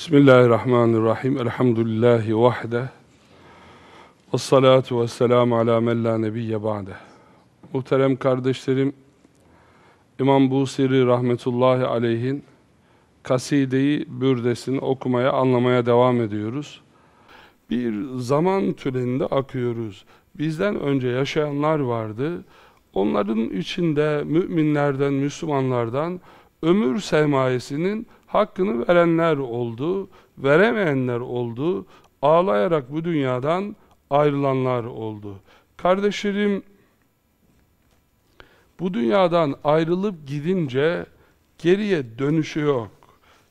Bismillahirrahmanirrahim. Elhamdülillahi vahde. Ve salatu ve selamu ala men la nebiyye ba'de. Muhterem kardeşlerim, İmam Busiri rahmetullahi aleyhin kasideyi, bürdesini okumaya, anlamaya devam ediyoruz. Bir zaman türünde akıyoruz. Bizden önce yaşayanlar vardı. Onların içinde müminlerden, Müslümanlardan ömür sermayesinin hakkını verenler oldu, veremeyenler oldu, ağlayarak bu dünyadan ayrılanlar oldu. Kardeşlerim, bu dünyadan ayrılıp gidince geriye dönüşü yok.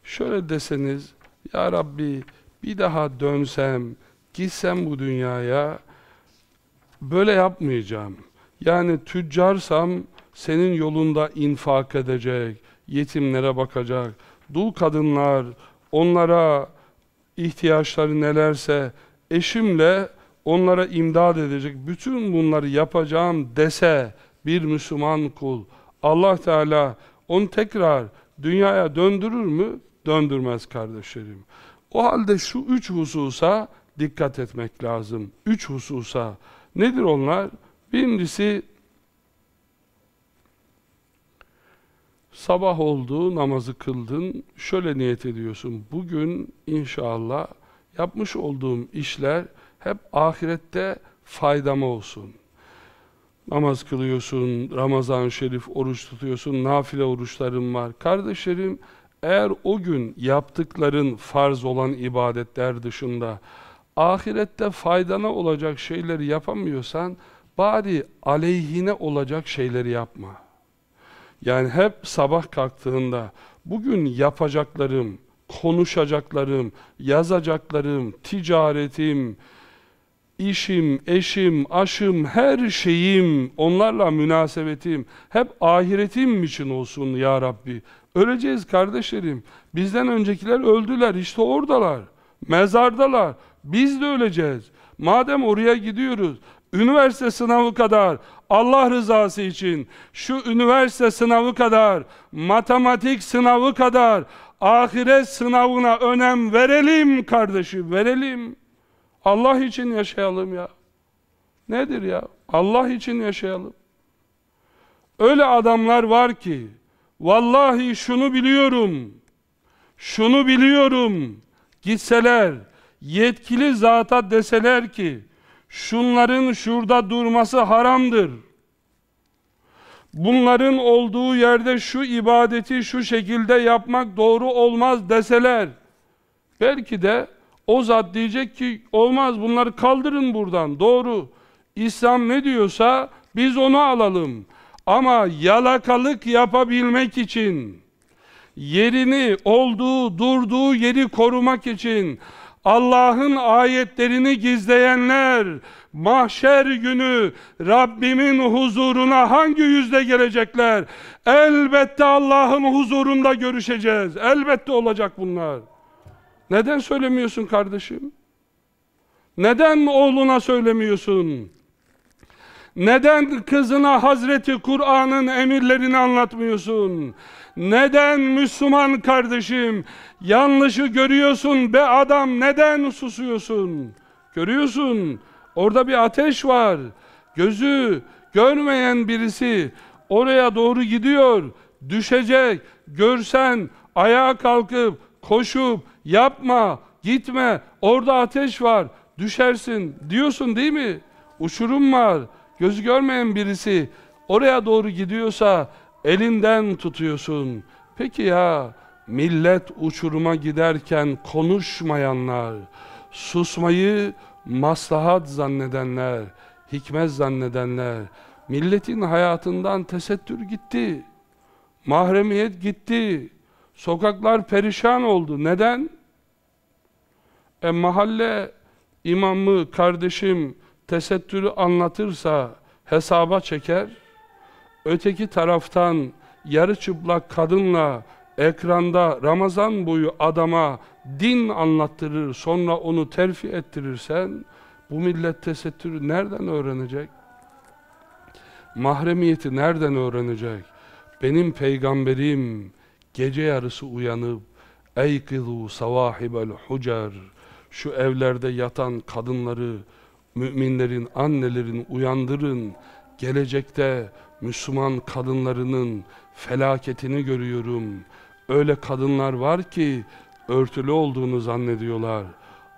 Şöyle deseniz, Ya Rabbi bir daha dönsem, gitsem bu dünyaya, böyle yapmayacağım. Yani tüccarsam senin yolunda infak edecek, yetimlere bakacak, dul kadınlar, onlara ihtiyaçları nelerse eşimle onlara imdad edecek, bütün bunları yapacağım dese bir Müslüman kul, Allah Teala onu tekrar dünyaya döndürür mü? Döndürmez kardeşlerim. O halde şu üç hususa dikkat etmek lazım. Üç hususa. Nedir onlar? Birincisi Sabah oldu, namazı kıldın, şöyle niyet ediyorsun. Bugün inşallah yapmış olduğum işler hep ahirette faydama olsun. Namaz kılıyorsun, Ramazan-ı Şerif oruç tutuyorsun, nafile oruçlarım var. Kardeşlerim, eğer o gün yaptıkların farz olan ibadetler dışında ahirette faydana olacak şeyleri yapamıyorsan, bari aleyhine olacak şeyleri yapma. Yani hep sabah kalktığında bugün yapacaklarım, konuşacaklarım, yazacaklarım, ticaretim, işim, eşim, aşım, her şeyim, onlarla münasebetim hep ahiretim için olsun ya Rabbi. Öleceğiz kardeşlerim. Bizden öncekiler öldüler, işte oradalar. Mezardalar. Biz de öleceğiz. Madem oraya gidiyoruz, üniversite sınavı kadar Allah rızası için şu üniversite sınavı kadar, matematik sınavı kadar ahiret sınavına önem verelim kardeşim, verelim. Allah için yaşayalım ya. Nedir ya? Allah için yaşayalım. Öyle adamlar var ki, vallahi şunu biliyorum, şunu biliyorum, gitseler, yetkili zata deseler ki, şunların şurada durması haramdır. Bunların olduğu yerde şu ibadeti şu şekilde yapmak doğru olmaz deseler, belki de o zat diyecek ki olmaz bunları kaldırın buradan doğru. İslam ne diyorsa biz onu alalım. Ama yalakalık yapabilmek için, yerini, olduğu, durduğu yeri korumak için, Allah'ın ayetlerini gizleyenler mahşer günü Rabbimin huzuruna hangi yüzde gelecekler? Elbette Allah'ın huzurunda görüşeceğiz. Elbette olacak bunlar. Neden söylemiyorsun kardeşim? Neden oğluna söylemiyorsun? Neden kızına Hazreti Kur'an'ın emirlerini anlatmıyorsun? Neden Müslüman kardeşim yanlışı görüyorsun be adam neden susuyorsun? Görüyorsun orada bir ateş var. Gözü görmeyen birisi oraya doğru gidiyor. Düşecek. Görsen ayağa kalkıp koşup yapma gitme orada ateş var düşersin diyorsun değil mi? Uçurum var. Gözü görmeyen birisi oraya doğru gidiyorsa elinden tutuyorsun. Peki ya millet uçuruma giderken konuşmayanlar, susmayı maslahat zannedenler, hikmet zannedenler, milletin hayatından tesettür gitti. Mahremiyet gitti. Sokaklar perişan oldu. Neden? E mahalle imamı, kardeşim tesettürü anlatırsa hesaba çeker. Öteki taraftan yarı çıplak kadınla ekranda Ramazan boyu adama din anlattırır sonra onu terfi ettirirsen bu millet tesettürü nereden öğrenecek? Mahremiyeti nereden öğrenecek? Benim peygamberim gece yarısı uyanıp Eykizu savahibel hucar Şu evlerde yatan kadınları müminlerin, annelerin uyandırın. Gelecekte Müslüman kadınlarının felaketini görüyorum. Öyle kadınlar var ki örtülü olduğunu zannediyorlar.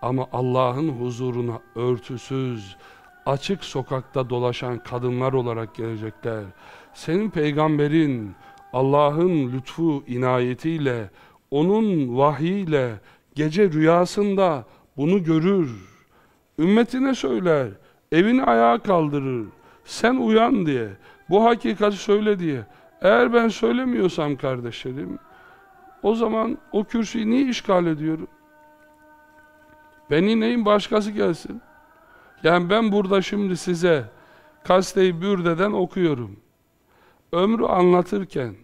Ama Allah'ın huzuruna örtüsüz, açık sokakta dolaşan kadınlar olarak gelecekler. Senin peygamberin Allah'ın lütfu inayetiyle, onun vahiyle gece rüyasında bunu görür. Ümmetine söyler, evini ayağa kaldırır. Sen uyan diye, bu hakikati söyle diye. Eğer ben söylemiyorsam kardeşlerim, o zaman o kürsüyü niye işgal ediyorum? Ben ineyim başkası gelsin. Yani ben burada şimdi size Kaste-i Bürde'den okuyorum. Ömrü anlatırken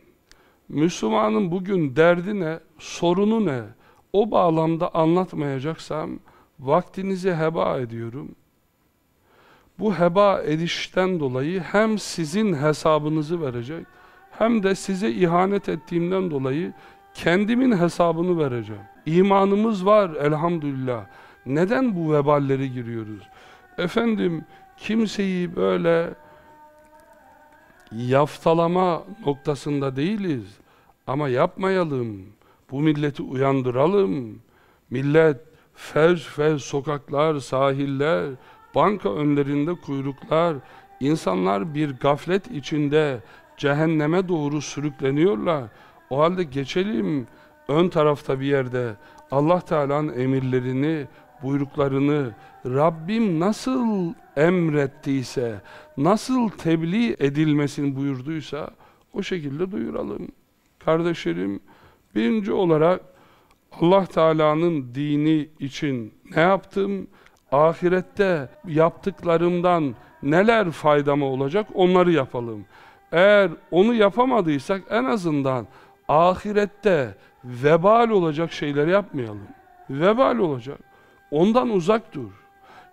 Müslümanın bugün derdi ne, sorunu ne, o bağlamda anlatmayacaksam vaktinizi heba ediyorum. Bu heba edişten dolayı hem sizin hesabınızı verecek hem de size ihanet ettiğimden dolayı kendimin hesabını vereceğim. İmanımız var elhamdülillah. Neden bu veballeri giriyoruz? Efendim kimseyi böyle yaftalama noktasında değiliz. Ama yapmayalım. Bu milleti uyandıralım. Millet fez fez sokaklar, sahiller, banka önlerinde kuyruklar, insanlar bir gaflet içinde cehenneme doğru sürükleniyorlar. O halde geçelim ön tarafta bir yerde Allah Teala'nın emirlerini, buyruklarını Rabbim nasıl emrettiyse, nasıl tebliğ edilmesini buyurduysa o şekilde duyuralım. Kardeşlerim, birinci olarak Allah Teala'nın dini için ne yaptım? Ahirette yaptıklarımdan neler faydama olacak onları yapalım. Eğer onu yapamadıysak en azından ahirette vebal olacak şeyleri yapmayalım. Vebal olacak. Ondan uzak dur.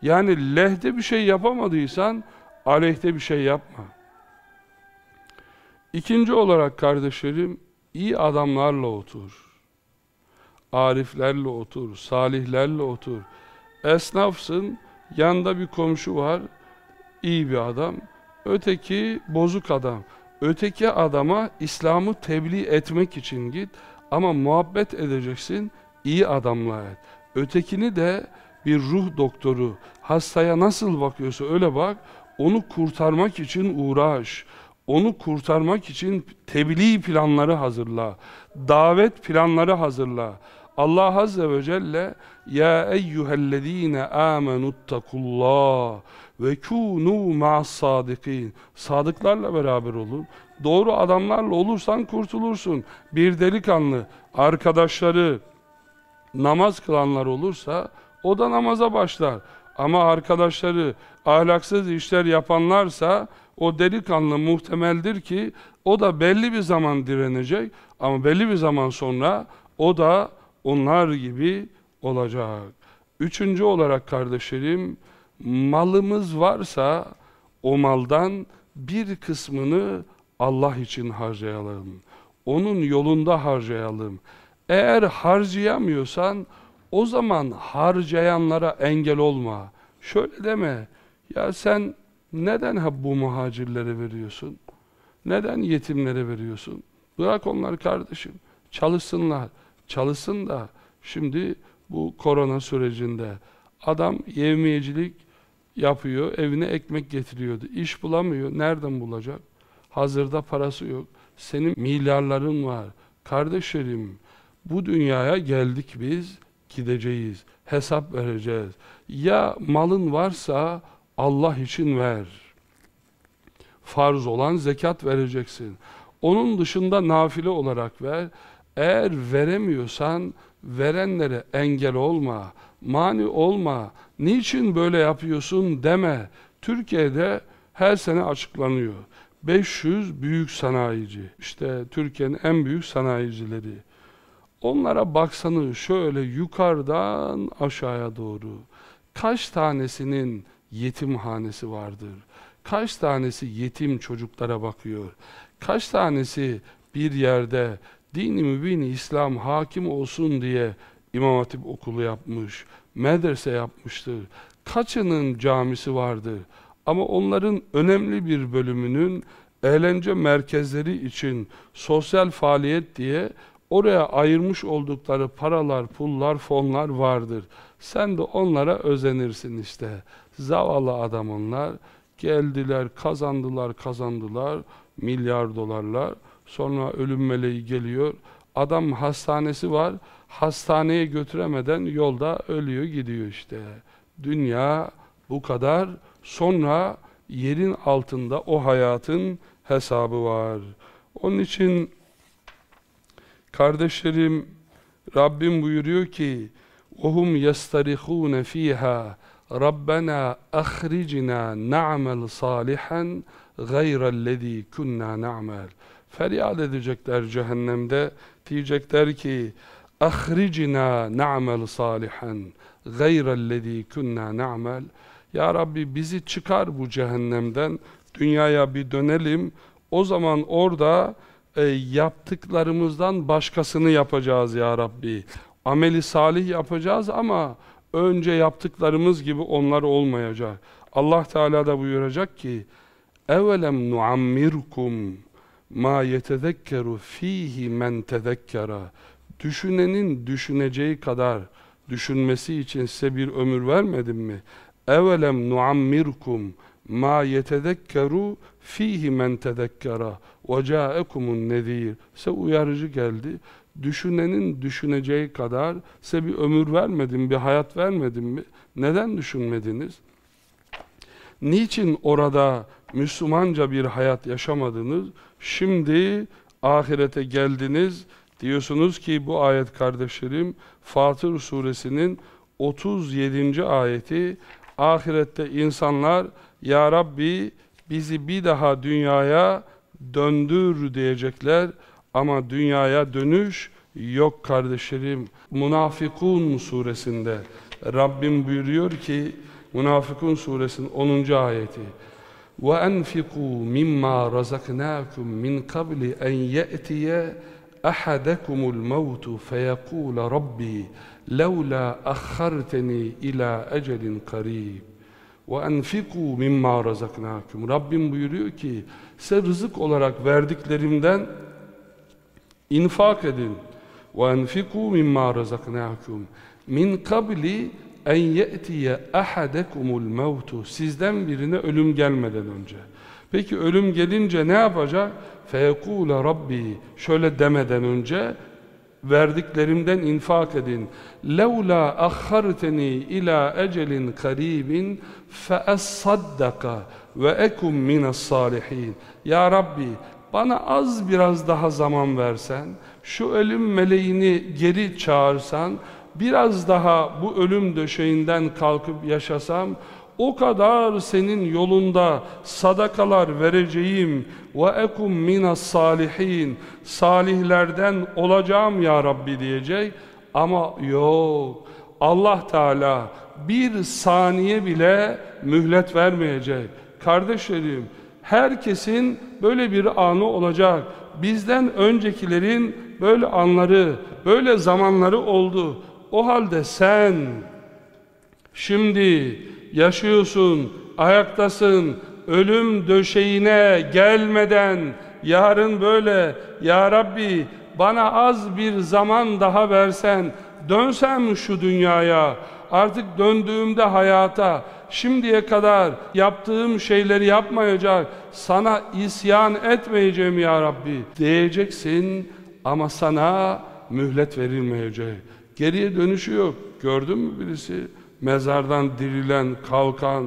Yani lehte bir şey yapamadıysan aleyhte bir şey yapma. İkinci olarak kardeşlerim iyi adamlarla otur. Ariflerle otur, salihlerle otur. Esnafsın, yanında bir komşu var, iyi bir adam. Öteki bozuk adam. Öteki adama İslam'ı tebliğ etmek için git ama muhabbet edeceksin, iyi adamla et. Ötekini de bir ruh doktoru hastaya nasıl bakıyorsa öyle bak, onu kurtarmak için uğraş. Onu kurtarmak için tebliğ planları hazırla. Davet planları hazırla. Allah Azze ve Celle Ya eyyühellezine amenuttakullah ve kûnû ma'as sadikin Sadıklarla beraber olun. Doğru adamlarla olursan kurtulursun. Bir delikanlı arkadaşları namaz kılanlar olursa o da namaza başlar. Ama arkadaşları ahlaksız işler yapanlarsa o delikanlı muhtemeldir ki o da belli bir zaman direnecek ama belli bir zaman sonra o da onlar gibi olacak. Üçüncü olarak kardeşlerim malımız varsa o maldan bir kısmını Allah için harcayalım. Onun yolunda harcayalım. Eğer harcayamıyorsan o zaman harcayanlara engel olma. Şöyle deme. Ya sen neden hep bu muhacirlere veriyorsun? Neden yetimlere veriyorsun? Bırak onlar kardeşim. Çalışsınlar. Çalışsın da şimdi bu korona sürecinde adam yevmiyecilik yapıyor, evine ekmek getiriyordu. İş bulamıyor. Nereden bulacak? Hazırda parası yok. Senin milyarların var. Kardeşlerim, bu dünyaya geldik biz, gideceğiz. Hesap vereceğiz. Ya malın varsa Allah için ver. Farz olan zekat vereceksin. Onun dışında nafile olarak ver. Eğer veremiyorsan verenlere engel olma, mani olma, niçin böyle yapıyorsun deme. Türkiye'de her sene açıklanıyor. 500 büyük sanayici, işte Türkiye'nin en büyük sanayicileri. Onlara baksanız şöyle yukarıdan aşağıya doğru kaç tanesinin yetimhanesi vardır? Kaç tanesi yetim çocuklara bakıyor? Kaç tanesi bir yerde dini mübini İslam hakim olsun diye İmam Hatip okulu yapmış, medrese yapmıştır. Kaçının camisi vardır. Ama onların önemli bir bölümünün eğlence merkezleri için sosyal faaliyet diye oraya ayırmış oldukları paralar, pullar, fonlar vardır. Sen de onlara özenirsin işte. Zavallı adam onlar. Geldiler, kazandılar, kazandılar. Milyar dolarlar. Sonra ölüm meleği geliyor. Adam hastanesi var. Hastaneye götüremeden yolda ölüyor gidiyor işte. Dünya bu kadar. Sonra yerin altında o hayatın hesabı var. Onun için kardeşlerim Rabbim buyuruyor ki وَهُمْ يَسْتَرِخُونَ ف۪يهَا رَبَّنَا اَخْرِجْنَا نَعْمَلْ صَالِحًا غَيْرَ الَّذ۪ي كُنَّا نَعْمَلْ Feryat edecekler cehennemde. Diyecekler ki اَخْرِجْنَا نَعْمَلْ صَالِحًا غَيْرَ الَّذ۪ي كُنَّا نَعْمَلْ Ya Rabbi bizi çıkar bu cehennemden, dünyaya bir dönelim. O zaman orada e, yaptıklarımızdan başkasını yapacağız ya Rabbi. Ameli salih yapacağız ama önce yaptıklarımız gibi onlar olmayacak. Allah Teala da buyuracak ki evelem nuammirkum ma yetezekkeru fihi men tezekkera düşünenin düşüneceği kadar düşünmesi için size bir ömür vermedim mi? Evelem nuammirkum ma yetezekkeru fihi men tezekkera ve ca'ekumun nezir size uyarıcı geldi düşünenin düşüneceği kadar size bir ömür vermedim, bir hayat vermedim mi? Neden düşünmediniz? Niçin orada Müslümanca bir hayat yaşamadınız? Şimdi ahirete geldiniz. Diyorsunuz ki bu ayet kardeşlerim Fatır suresinin 37. ayeti ahirette insanlar Ya Rabbi bizi bir daha dünyaya döndür diyecekler. Ama dünyaya dönüş yok kardeşlerim. Münafıkun suresinde Rabbim buyuruyor ki Münafıkun suresinin 10. ayeti وَاَنْفِقُوا مِمَّا رَزَقْنَاكُمْ مِنْ قَبْلِ اَنْ يَأْتِيَ أَحَدَكُمُ الْمَوْتُ فَيَقُولَ رَبِّي لَوْلَا أَخَّرْتَنِي إِلَى أَجَلٍ قَرِيبٍ وَاَنْفِقُوا مِمَّا رَزَقْنَاكُمْ Rabbim buyuruyor ki size rızık olarak verdiklerimden infak edin. وَاَنْفِقُوا مِمَّا رَزَقْنَاكُمْ مِنْ قَبْلِ en ye'tiye ahadekumul mevtu sizden birine ölüm gelmeden önce. Peki ölüm gelince ne yapacak? Feyekule Rabbi şöyle demeden önce verdiklerimden infak edin. Levla akharteni ila ecelin karibin feessaddaka ve ekum minas salihin. Ya Rabbi bana az biraz daha zaman versen, şu ölüm meleğini geri çağırsan, biraz daha bu ölüm döşeğinden kalkıp yaşasam, o kadar senin yolunda sadakalar vereceğim. ve ekum minas salihin salihlerden olacağım ya Rabbi diyecek. Ama yok. Allah Teala bir saniye bile mühlet vermeyecek. Kardeşlerim herkesin böyle bir anı olacak. Bizden öncekilerin böyle anları böyle zamanları oldu o halde sen şimdi yaşıyorsun, ayaktasın, ölüm döşeğine gelmeden yarın böyle ya Rabbi bana az bir zaman daha versen dönsem şu dünyaya artık döndüğümde hayata şimdiye kadar yaptığım şeyleri yapmayacak sana isyan etmeyeceğim ya Rabbi. diyeceksin ama sana mühlet verilmeyecek Geriye dönüşü yok. Gördün mü birisi? Mezardan dirilen, kalkan.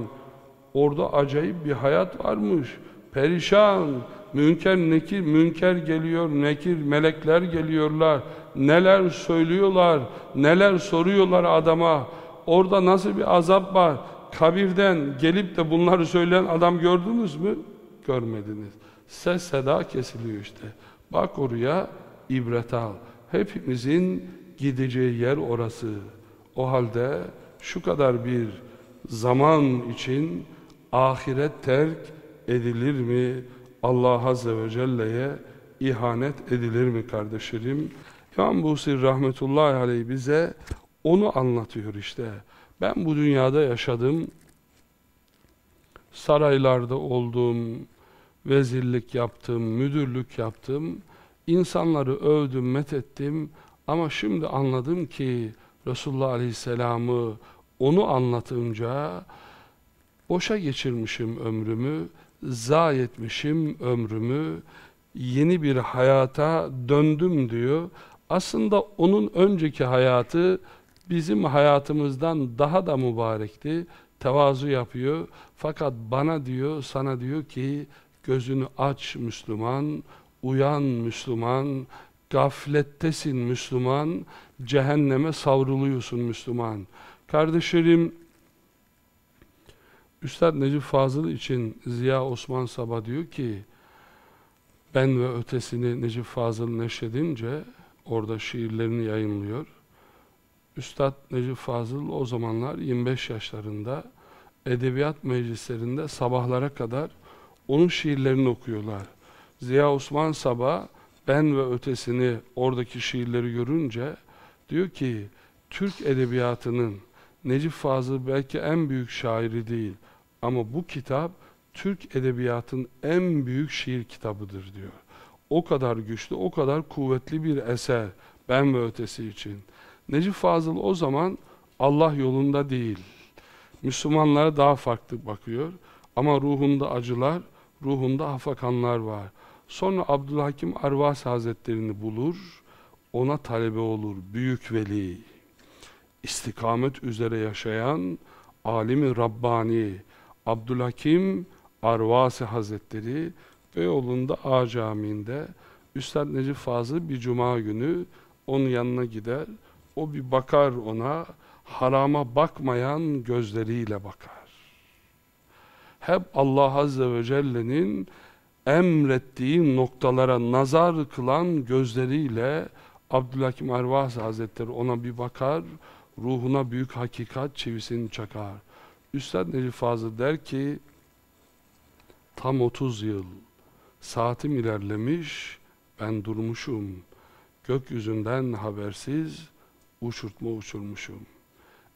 Orada acayip bir hayat varmış. Perişan. Münker nekir, münker geliyor, nekir, melekler geliyorlar. Neler söylüyorlar, neler soruyorlar adama. Orada nasıl bir azap var? Kabirden gelip de bunları söyleyen adam gördünüz mü? Görmediniz. Ses seda kesiliyor işte. Bak oraya ibret al. Hepimizin gideceği yer orası. O halde şu kadar bir zaman için ahiret terk edilir mi? Allah Azze ve Celle'ye ihanet edilir mi kardeşlerim? İmam Busir rahmetullahi aleyh bize onu anlatıyor işte. Ben bu dünyada yaşadım. Saraylarda oldum, vezirlik yaptım, müdürlük yaptım. İnsanları övdüm, methettim. Ama şimdi anladım ki Resulullah Aleyhisselam'ı onu anlatınca boşa geçirmişim ömrümü, zayi etmişim ömrümü, yeni bir hayata döndüm diyor. Aslında onun önceki hayatı bizim hayatımızdan daha da mübarekti. Tevazu yapıyor. Fakat bana diyor, sana diyor ki gözünü aç Müslüman, uyan Müslüman, gaflettesin Müslüman, cehenneme savruluyorsun Müslüman. Kardeşlerim, Üstad Necip Fazıl için Ziya Osman Sabah diyor ki, ben ve ötesini Necip Fazıl neşredince, orada şiirlerini yayınlıyor. Üstad Necip Fazıl o zamanlar 25 yaşlarında edebiyat meclislerinde sabahlara kadar onun şiirlerini okuyorlar. Ziya Osman Sabah ben ve ötesini oradaki şiirleri görünce diyor ki Türk edebiyatının Necip Fazıl belki en büyük şairi değil ama bu kitap Türk edebiyatın en büyük şiir kitabıdır diyor. O kadar güçlü, o kadar kuvvetli bir eser ben ve ötesi için. Necip Fazıl o zaman Allah yolunda değil. Müslümanlara daha farklı bakıyor. Ama ruhunda acılar, ruhunda hafakanlar var. Sonra Abdülhakim Arvas Hazretlerini bulur, ona talebe olur, büyük veli. İstikamet üzere yaşayan alimi Rabbani Abdülhakim Arvasi Hazretleri Beyoğlu'nda A Camii'nde Üstad Necip Fazıl bir cuma günü onun yanına gider. O bir bakar ona, harama bakmayan gözleriyle bakar. Hep Allah Azze ve Celle'nin emrettiği noktalara nazar kılan gözleriyle Abdülhakim Ervas Hazretleri ona bir bakar, ruhuna büyük hakikat çivisini çakar. Üstad Necip Fazıl der ki, tam 30 yıl saatim ilerlemiş, ben durmuşum, gökyüzünden habersiz uçurtma uçurmuşum.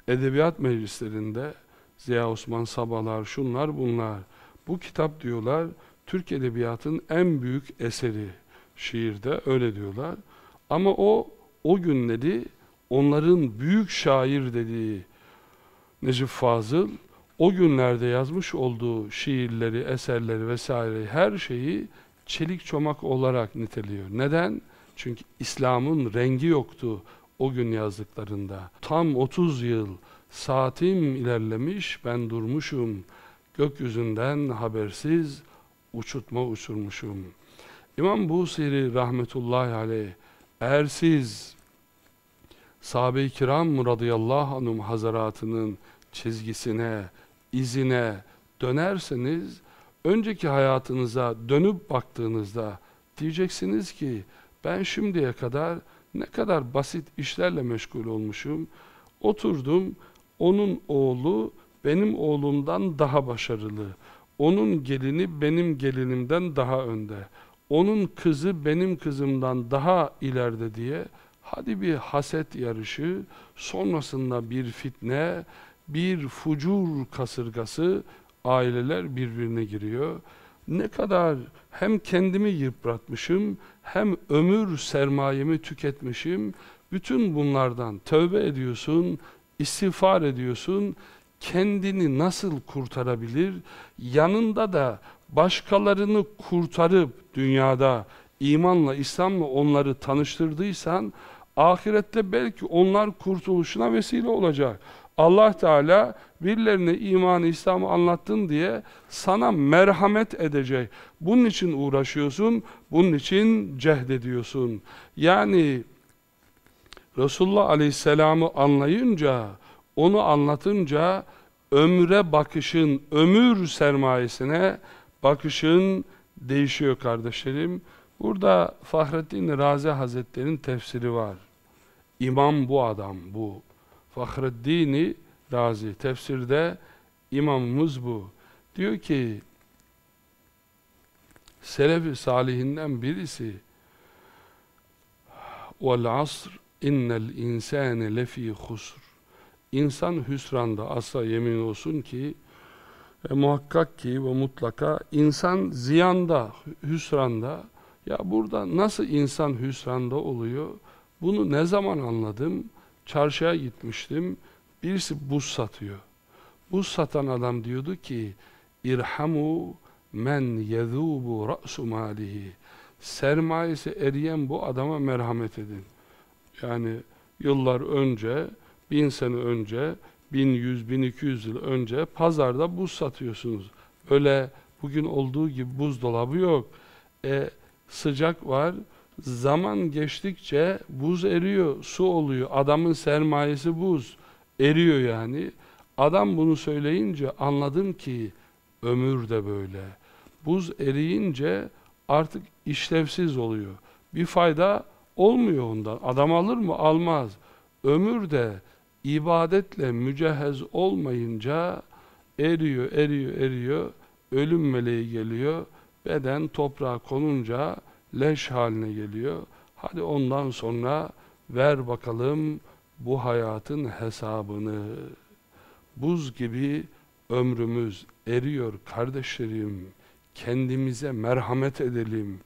Edebiyat meclislerinde Ziya Osman Sabalar, şunlar bunlar. Bu kitap diyorlar, Türk Edebiyatın en büyük eseri. Şiirde öyle diyorlar. Ama o, o günleri onların büyük şair dediği Necip Fazıl, o günlerde yazmış olduğu şiirleri, eserleri vesaire her şeyi çelik çomak olarak niteliyor. Neden? Çünkü İslam'ın rengi yoktu o gün yazdıklarında. Tam 30 yıl saatim ilerlemiş, ben durmuşum. Gökyüzünden habersiz uçutma uçurmuşum. İmam Busiri rahmetullahi aleyh eğer siz sahabe-i kiram radıyallahu anhum hazaratının çizgisine, izine dönerseniz önceki hayatınıza dönüp baktığınızda diyeceksiniz ki ben şimdiye kadar ne kadar basit işlerle meşgul olmuşum. Oturdum, onun oğlu benim oğlumdan daha başarılı. Onun gelini benim gelinimden daha önde. Onun kızı benim kızımdan daha ileride diye hadi bir haset yarışı, sonrasında bir fitne, bir fucur kasırgası aileler birbirine giriyor. Ne kadar hem kendimi yıpratmışım hem ömür sermayemi tüketmişim. Bütün bunlardan tövbe ediyorsun, istiğfar ediyorsun. Kendini nasıl kurtarabilir? Yanında da başkalarını kurtarıp dünyada imanla, İslam'la onları tanıştırdıysan ahirette belki onlar kurtuluşuna vesile olacak. Allah Teala birilerine imanı, İslam'ı anlattın diye sana merhamet edecek. Bunun için uğraşıyorsun, bunun için cehdediyorsun. Yani Resulullah Aleyhisselam'ı anlayınca, onu anlatınca ömre bakışın, ömür sermayesine bakışın değişiyor kardeşlerim. Burada Fahrettin Razi Hazretleri'nin tefsiri var. İmam bu adam, bu. Fahreddini Razi tefsirde imamımız bu. Diyor ki Selefi salihinden birisi vel asr innel insane lefi husr. İnsan hüsranda asla yemin olsun ki e, muhakkak ki ve mutlaka insan ziyanda, hüsranda. Ya burada nasıl insan hüsranda oluyor? Bunu ne zaman anladım? Çarşıya gitmiştim. Birisi buz satıyor. Buz satan adam diyordu ki irhamu men yezubu ra'su malihi sermayesi eriyen bu adama merhamet edin. Yani yıllar önce, bin sene önce, bin yüz, bin iki yüz yıl önce pazarda buz satıyorsunuz. Öyle bugün olduğu gibi buzdolabı yok. E, sıcak var, zaman geçtikçe buz eriyor, su oluyor. Adamın sermayesi buz, eriyor yani. Adam bunu söyleyince anladım ki ömür de böyle. Buz eriyince artık işlevsiz oluyor. Bir fayda olmuyor ondan. Adam alır mı? Almaz. Ömür de ibadetle mücehhez olmayınca eriyor, eriyor, eriyor. Ölüm meleği geliyor. Beden toprağa konunca leş haline geliyor. Hadi ondan sonra ver bakalım bu hayatın hesabını. Buz gibi ömrümüz eriyor kardeşlerim kendimize merhamet edelim.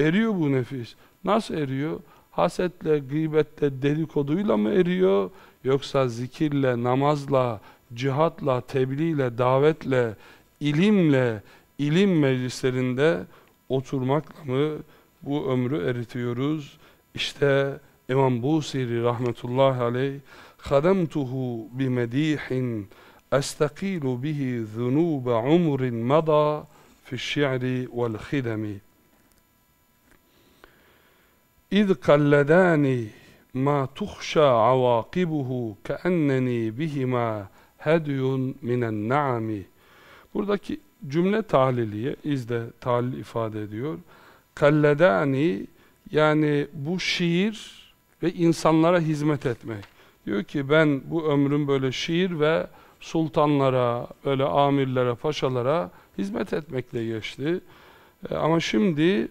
Eriyor bu nefis. Nasıl eriyor? Hasetle, gıybetle, dedikoduyla mı eriyor? Yoksa zikirle, namazla, cihatla, tebliğle, davetle, ilimle, ilim meclislerinde oturmakla mı bu ömrü eritiyoruz? İşte İmam Busiri rahmetullahi aleyh خَدَمْتُهُ بِمَد۪يحٍ أَسْتَقِيلُ بِهِ ذُنُوبَ عُمْرٍ مَضَى في الشعر والخدم إذ قلداني ma tuhşa avakibuhu keenneni bihima hedyun minen na'mi buradaki cümle tahliliye izde tahlil ifade ediyor. kalledani yani bu şiir ve insanlara hizmet etmek. Diyor ki ben bu ömrüm böyle şiir ve sultanlara böyle amirlere paşalara hizmet etmekle geçti. E, ama şimdi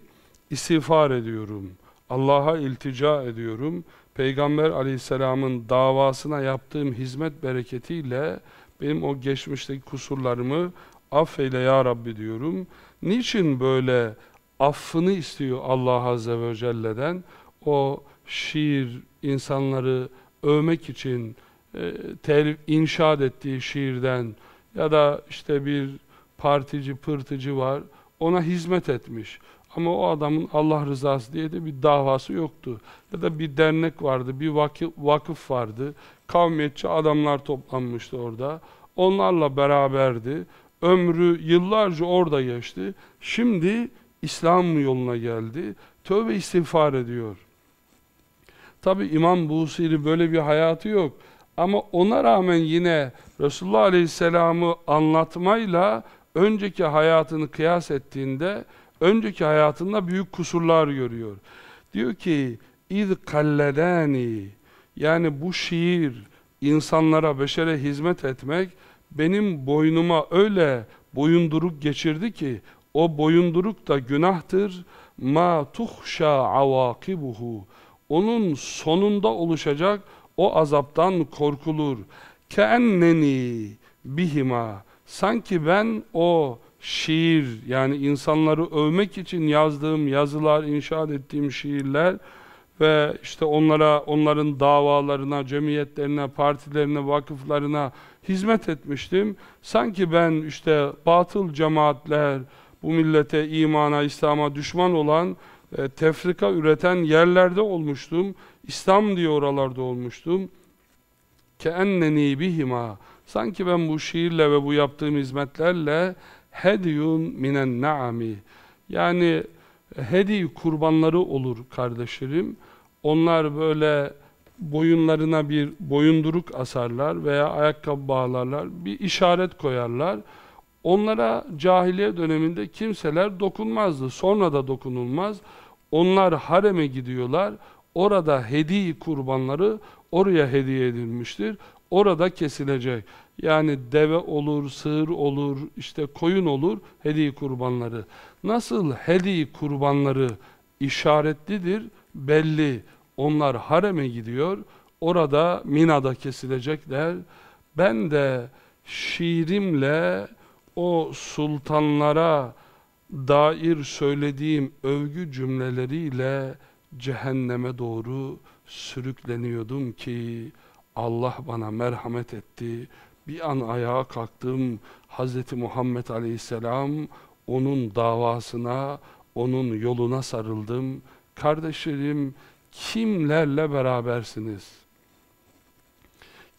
istiğfar ediyorum. Allah'a iltica ediyorum. Peygamber aleyhisselamın davasına yaptığım hizmet bereketiyle benim o geçmişteki kusurlarımı affeyle ya Rabbi diyorum. Niçin böyle affını istiyor Allah Azze ve Celle'den? O şiir insanları övmek için e, telif, inşaat ettiği şiirden ya da işte bir partici, pırtıcı var, ona hizmet etmiş. Ama o adamın Allah rızası diye de bir davası yoktu. Ya da bir dernek vardı, bir vakıf, vakıf vardı. Kavmiyetçi adamlar toplanmıştı orada. Onlarla beraberdi. Ömrü yıllarca orada geçti. Şimdi İslam yoluna geldi. Tövbe istiğfar ediyor. Tabi İmam Busiri böyle bir hayatı yok. Ama ona rağmen yine Resulullah Aleyhisselam'ı anlatmayla önceki hayatını kıyas ettiğinde önceki hayatında büyük kusurlar görüyor. Diyor ki iz kalledani yani bu şiir insanlara, beşere hizmet etmek benim boynuma öyle boyunduruk geçirdi ki o boyunduruk da günahtır. Ma tuhşa avakibuhu. Onun sonunda oluşacak o azaptan korkulur. Keenneni bihima sanki ben o şiir yani insanları övmek için yazdığım yazılar, inşaat ettiğim şiirler ve işte onlara, onların davalarına, cemiyetlerine, partilerine, vakıflarına hizmet etmiştim. Sanki ben işte batıl cemaatler, bu millete, imana, İslam'a düşman olan e, tefrika üreten yerlerde olmuştum. İslam diye oralarda olmuştum. Keenneni bihima sanki ben bu şiirle ve bu yaptığım hizmetlerle hediyun minen naami yani hediye kurbanları olur kardeşlerim. Onlar böyle boyunlarına bir boyunduruk asarlar veya ayakkabı bağlarlar, bir işaret koyarlar. Onlara cahiliye döneminde kimseler dokunmazdı. Sonra da dokunulmaz. Onlar hareme gidiyorlar. Orada hediye kurbanları oraya hediye edilmiştir. Orada kesilecek. Yani deve olur, sığır olur, işte koyun olur hediye kurbanları. Nasıl hediye kurbanları işaretlidir, belli. Onlar hareme gidiyor. Orada Mina'da kesilecekler. Ben de şiirimle o sultanlara dair söylediğim övgü cümleleriyle cehenneme doğru sürükleniyordum ki Allah bana merhamet etti. Bir an ayağa kalktım. Hz. Muhammed Aleyhisselam onun davasına, onun yoluna sarıldım. Kardeşlerim kimlerle berabersiniz?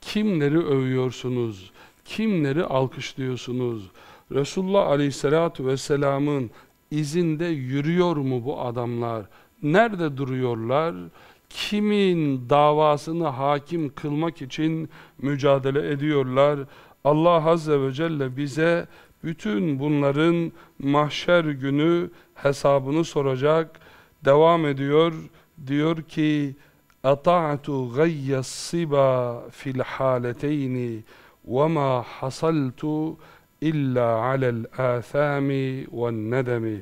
Kimleri övüyorsunuz? Kimleri alkışlıyorsunuz? Resulullah Aleyhisselatü Vesselam'ın izinde yürüyor mu bu adamlar? Nerede duruyorlar? Kimin davasını hakim kılmak için mücadele ediyorlar? Allah Azze ve Celle bize bütün bunların mahşer günü hesabını soracak. Devam ediyor. Diyor ki أطعت غي الصبا في الحالتين وما حصلت إلا على الآثام والندم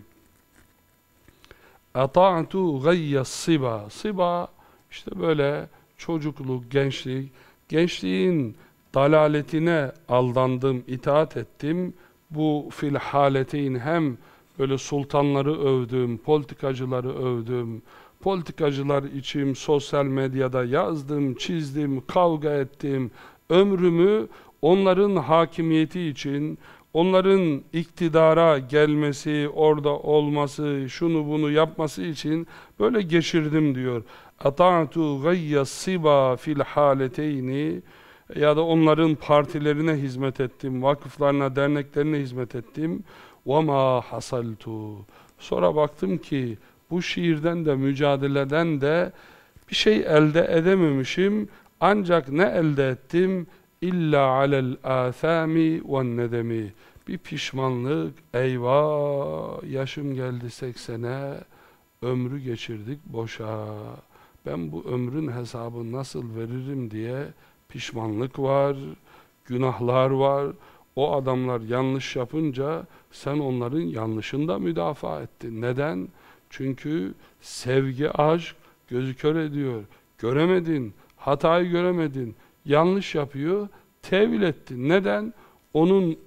أطعت غي الصبا صبا işte böyle çocukluk, gençlik, gençliğin dalaletine aldandım, itaat ettim. Bu fil haleteyn hem böyle sultanları övdüm, politikacıları övdüm, politikacılar için sosyal medyada yazdım, çizdim, kavga ettim. Ömrümü onların hakimiyeti için, onların iktidara gelmesi, orada olması, şunu bunu yapması için böyle geçirdim diyor Ata'tu gayya siba fil haleteyni ya da onların partilerine hizmet ettim, vakıflarına, derneklerine hizmet ettim. وَمَا hasaltu. Sonra baktım ki bu şiirden de mücadeleden de bir şey elde edememişim. Ancak ne elde ettim? İlla alel athami ve nedemi. Bir pişmanlık, eyvah yaşım geldi 80'e, ömrü geçirdik boşa. Ben bu ömrün hesabını nasıl veririm diye pişmanlık var, günahlar var. O adamlar yanlış yapınca sen onların yanlışında müdafaa ettin. Neden? Çünkü sevgi, aşk gözü kör ediyor. Göremedin, hatayı göremedin, yanlış yapıyor, tevil ettin. Neden? Onun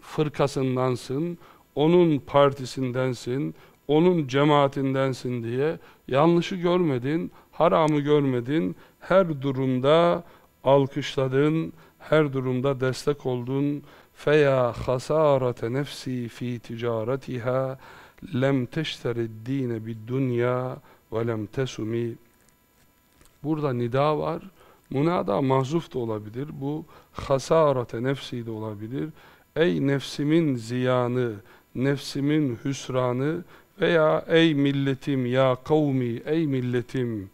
fırkasındansın, onun partisindensin, onun cemaatindensin diye yanlışı görmedin, haramı görmedin, her durumda alkışladın, her durumda destek oldun. Feya hasarete nefsi fi ticaretiha lem teşterid dine bid dünya ve lem tesumi. Burada nida var. Munada mahzuf da olabilir. Bu hasarete nefsi de olabilir. Ey nefsimin ziyanı, nefsimin hüsranı veya ey milletim ya kavmi, ey milletim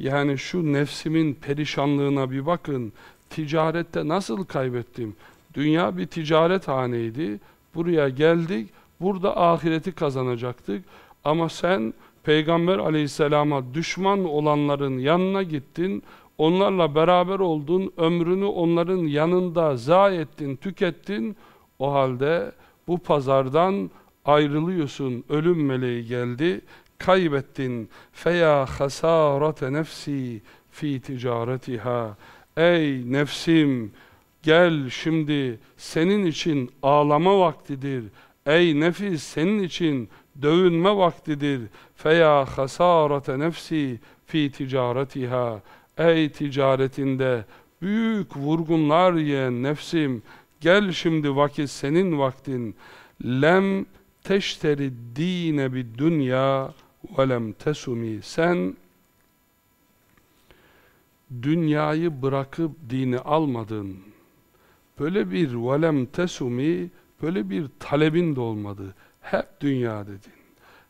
yani şu nefsimin perişanlığına bir bakın. Ticarette nasıl kaybettim? Dünya bir ticaret haneydi. Buraya geldik. Burada ahireti kazanacaktık. Ama sen Peygamber aleyhisselama düşman olanların yanına gittin. Onlarla beraber oldun. Ömrünü onların yanında zayi ettin, tükettin. O halde bu pazardan ayrılıyorsun. Ölüm meleği geldi kaybettin. Feya hasarete nefsi fi ticaretiha. Ey nefsim gel şimdi senin için ağlama vaktidir. Ey nefis senin için dövünme vaktidir. Feya hasarete nefsi fi ticaretiha. Ey ticaretinde büyük vurgunlar yiyen nefsim gel şimdi vakit senin vaktin. Lem teşteri dine bir dünya velem tesumi sen dünyayı bırakıp dini almadın. Böyle bir velem tesumi böyle bir talebin de olmadı. Hep dünya dedin.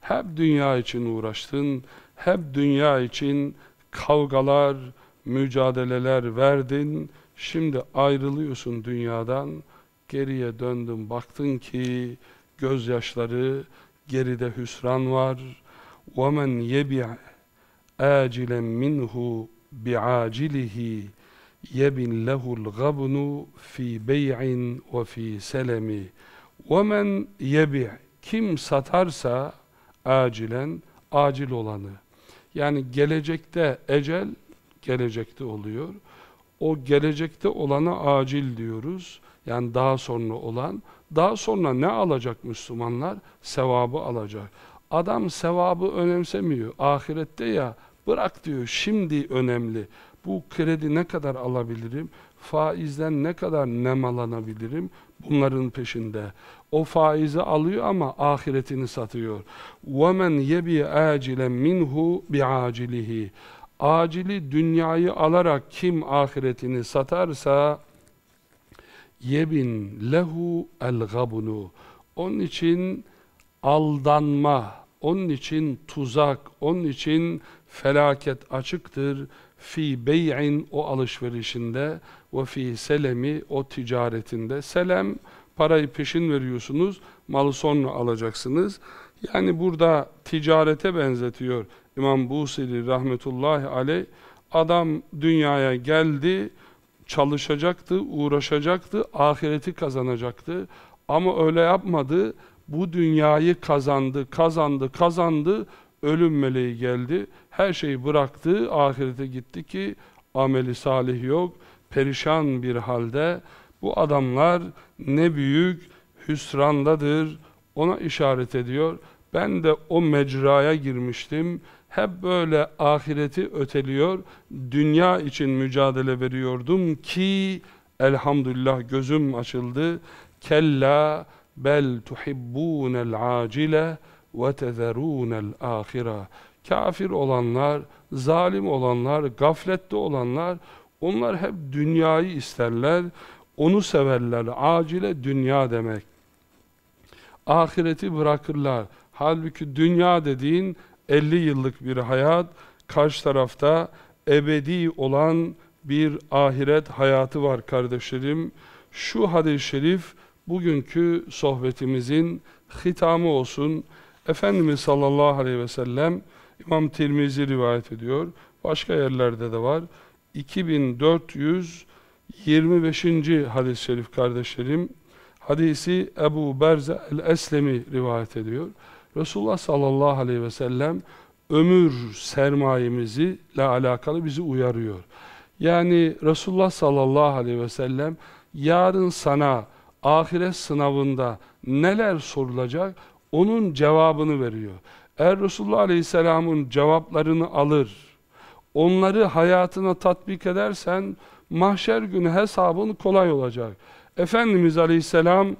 Hep dünya için uğraştın. Hep dünya için kavgalar, mücadeleler verdin. Şimdi ayrılıyorsun dünyadan. Geriye döndün baktın ki gözyaşları geride hüsran var وَمَنْ يَبِعْ آجِلًا مِنْهُ بِعَاجِلِهِ يَبِنْ لَهُ الْغَبْنُ فِي بَيْعٍ وَفِي سَلَمِ وَمَنْ يَبِعْ Kim satarsa acilen acil olanı Yani gelecekte ecel gelecekte oluyor. O gelecekte olana acil diyoruz. Yani daha sonra olan. Daha sonra ne alacak Müslümanlar? Sevabı alacak. Adam sevabı önemsemiyor. Ahirette ya bırak diyor şimdi önemli. Bu kredi ne kadar alabilirim? Faizden ne kadar nemalanabilirim? Bunların peşinde. O faizi alıyor ama ahiretini satıyor. وَمَنْ يَبِي عَاجِلًا مِنْهُ بِعَاجِلِهِ Acili dünyayı alarak kim ahiretini satarsa yebin lehu el gabunu onun için aldanma onun için tuzak onun için felaket açıktır fi bey'in o alışverişinde ve fi selemi o ticaretinde selem parayı peşin veriyorsunuz malı sonra alacaksınız yani burada ticarete benzetiyor İmam Busiri rahmetullahi aleyh adam dünyaya geldi çalışacaktı, uğraşacaktı, ahireti kazanacaktı. Ama öyle yapmadı. Bu dünyayı kazandı, kazandı, kazandı. Ölüm meleği geldi. Her şeyi bıraktı, ahirete gitti ki ameli salih yok. Perişan bir halde bu adamlar ne büyük hüsrandadır. Ona işaret ediyor. Ben de o mecraya girmiştim hep böyle ahireti öteliyor, dünya için mücadele veriyordum ki elhamdülillah gözüm açıldı. Kella bel tuhibbunel acile ve tezerunel ahira. Kafir olanlar, zalim olanlar, gaflette olanlar onlar hep dünyayı isterler, onu severler. Acile dünya demek. Ahireti bırakırlar. Halbuki dünya dediğin 50 yıllık bir hayat, karşı tarafta ebedi olan bir ahiret hayatı var kardeşlerim. Şu hadis-i şerif bugünkü sohbetimizin hitamı olsun. Efendimiz sallallahu aleyhi ve sellem İmam Tirmizi rivayet ediyor. Başka yerlerde de var. 2425. hadis-i şerif kardeşlerim. Hadisi Ebu Berze el-Eslemi rivayet ediyor. Resulullah sallallahu aleyhi ve sellem ömür sermayemizi ile alakalı bizi uyarıyor. Yani Resulullah sallallahu aleyhi ve sellem yarın sana ahiret sınavında neler sorulacak onun cevabını veriyor. Eğer Resulullah aleyhisselamın cevaplarını alır, onları hayatına tatbik edersen mahşer günü hesabın kolay olacak. Efendimiz aleyhisselam